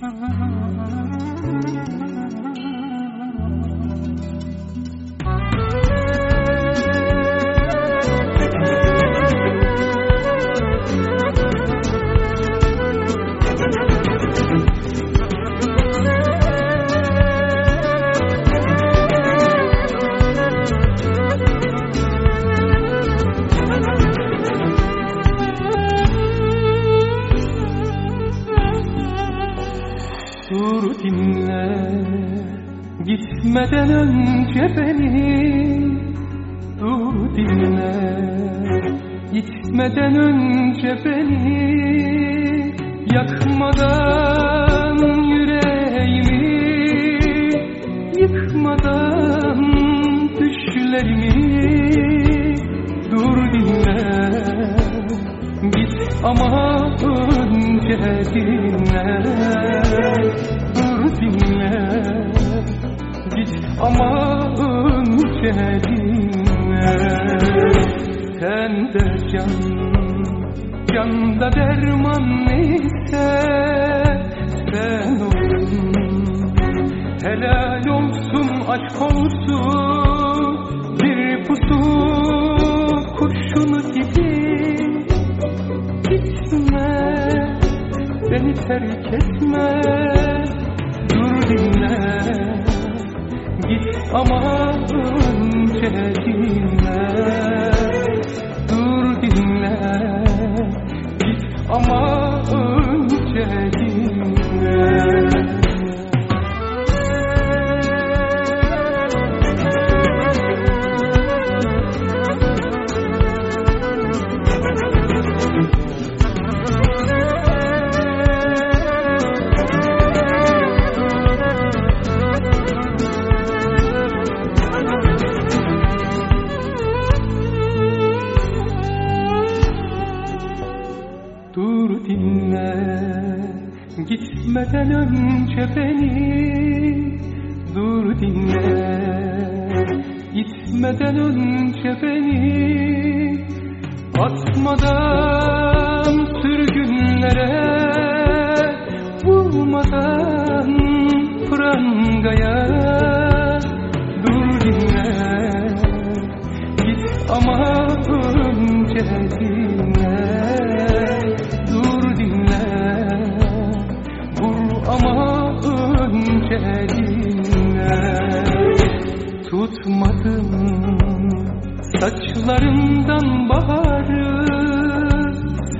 Thank you. Dur dinle. Gitmeden önce beni Dur dinle. Gitmeden önce beni Yakmadan yüreğimi Yıkmadan düşlerimi önce dinle Dur dinle. Git ama önce dinle Sen de can Canda derman neyse Sen olsun. Helal olsun aşk olsun. Bir pusu Beni terk etme. Dur dinle. Git ama önce Gitmeden önce beni Dur dinle. Gitmeden önce beni Atmadan sürgünlere Vurmadan prangaya. Dur dinle Git ama önce dinle Tutmadım saçlarından baharı.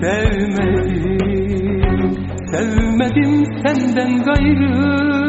Sevmedim, sevmedim senden gayrı